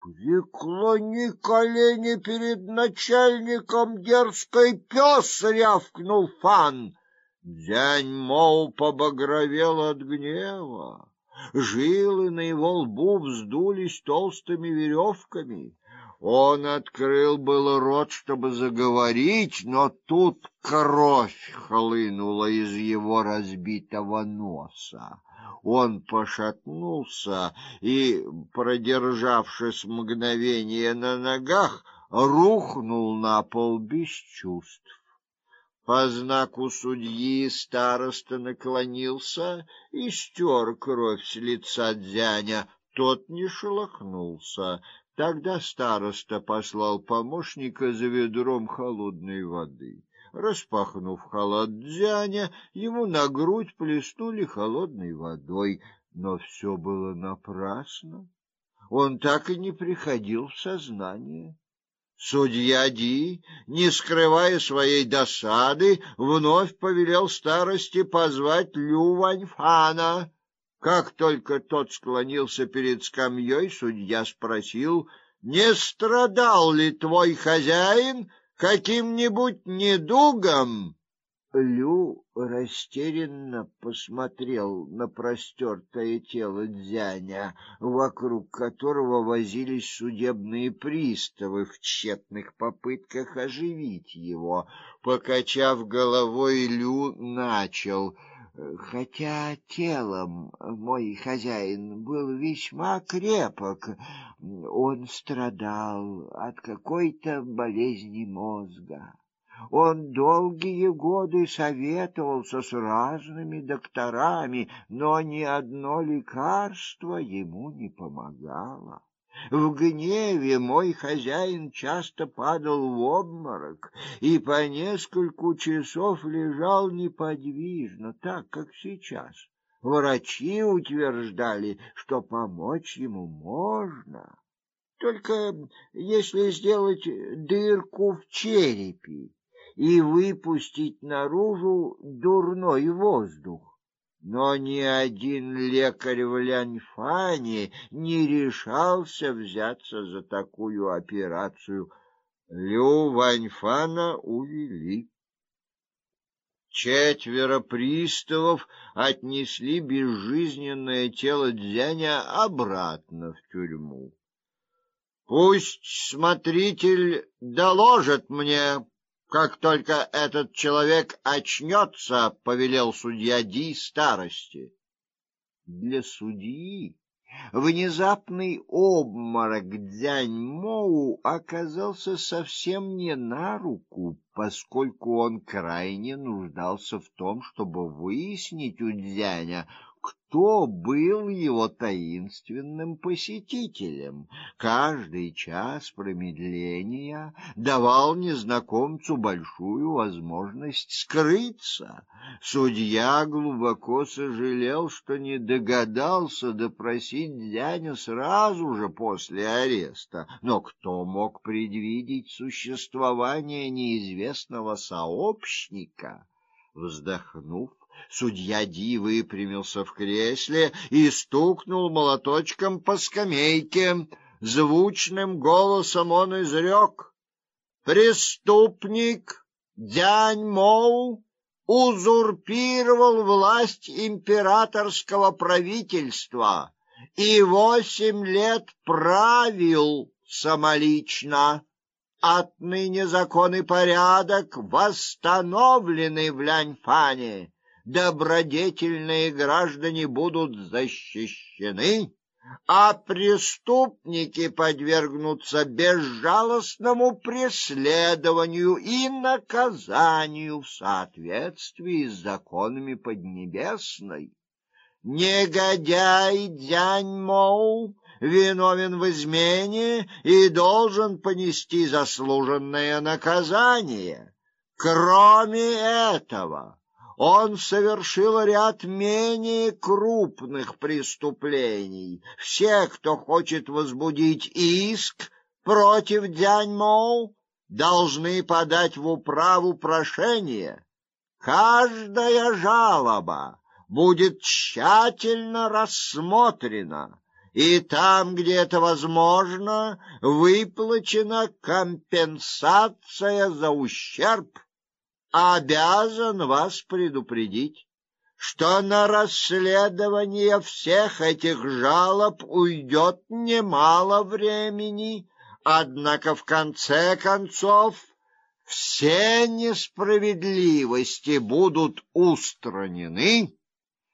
Преклони колени перед начальником, дерзкий пес, рявкнул Фан. Дзянь Моу побагровел от гнева. Жилы на его лбу вздулись толстыми веревками. Он открыл был рот, чтобы заговорить, но тут кровь хлынула из его разбитого носа. Он пошатнулся и, продержавшись мгновение на ногах, рухнул на пол без чувств. По знаку судьи староста наклонился и стер кровь с лица Дзяня. Тот не шелохнулся. Тогда староста послал помощника за ведром холодной воды. Распахнув халат Дзяня, ему на грудь плеснули холодной водой, но все было напрасно. Он так и не приходил в сознание. Судья Ди, не скрывая своей досады, вновь повелел старости позвать Лю Ваньфана. Как только тот склонился перед скамьей, судья спросил: "Не страдал ли твой хозяин каким-нибудь недугом?" Лю растерянно посмотрел на простертое тело Дзяня, вокруг которого возились судебные приставы в тщетных попытках оживить его. Покачав головой, Лю начал: Хотя телом мой хозяин был весьма крепок, он страдал от какой-то болезни мозга. Он долгие годы советовался с разными докторами, но ни одно лекарство ему не помогало. В гневе мой хозяин часто падал в обморок и по нескольку часов лежал неподвижно, так как сейчас. Врачи утверждали, что помочь ему можно, только если сделать дырку в черепе и выпустить наружу дурной воздух но ни один лекарь в Ляньфане не решался взяться за такую операцию. Лю Ваньфана увели. Четверо приставов отнесли безжизненное тело Дзяня обратно в тюрьму. Пусть смотритель доложит мне, как только этот человек очнется, повелел судья Ди старости. Для судьи внезапный обморок Дзянь Моу оказался совсем не на руку, поскольку он крайне нуждался в том, чтобы выяснить у Дзяня, кто был его таинственным посетителем. Каждый час промедления давал незнакомцу большую возможность скрыться. Судья глубоко сожалел, что не догадался допросить Дзяня сразу же после ареста. Но кто мог предвидеть существование неизвестного сообщника? Вздохнув, Судья Ди выпрямился в кресле и стукнул молоточком по скамейке. Звучным голосом он изрек: "Преступник Дянь Моу узурпировал власть императорского правительства и восемь лет правил самолично. Отныне закон и порядок восстановлены в Ляньфане добродетельные граждане будут защищены, а преступники подвергнутся безжалостному преследованию и наказанию в соответствии с законами Поднебесной. Негодяй Дзянь Моу виновен в измене и должен понести заслуженное наказание. Кроме этого, он совершил ряд менее крупных преступлений. Все, кто хочет возбудить иск против Дяньмоу, должны подать в управу прошение. Каждая жалоба будет тщательно рассмотрена, и там, где это возможно, выплачена компенсация за ущерб. Обязан вас предупредить, что на расследование всех этих жалоб уйдет немало времени, однако в конце концов все несправедливости будут устранены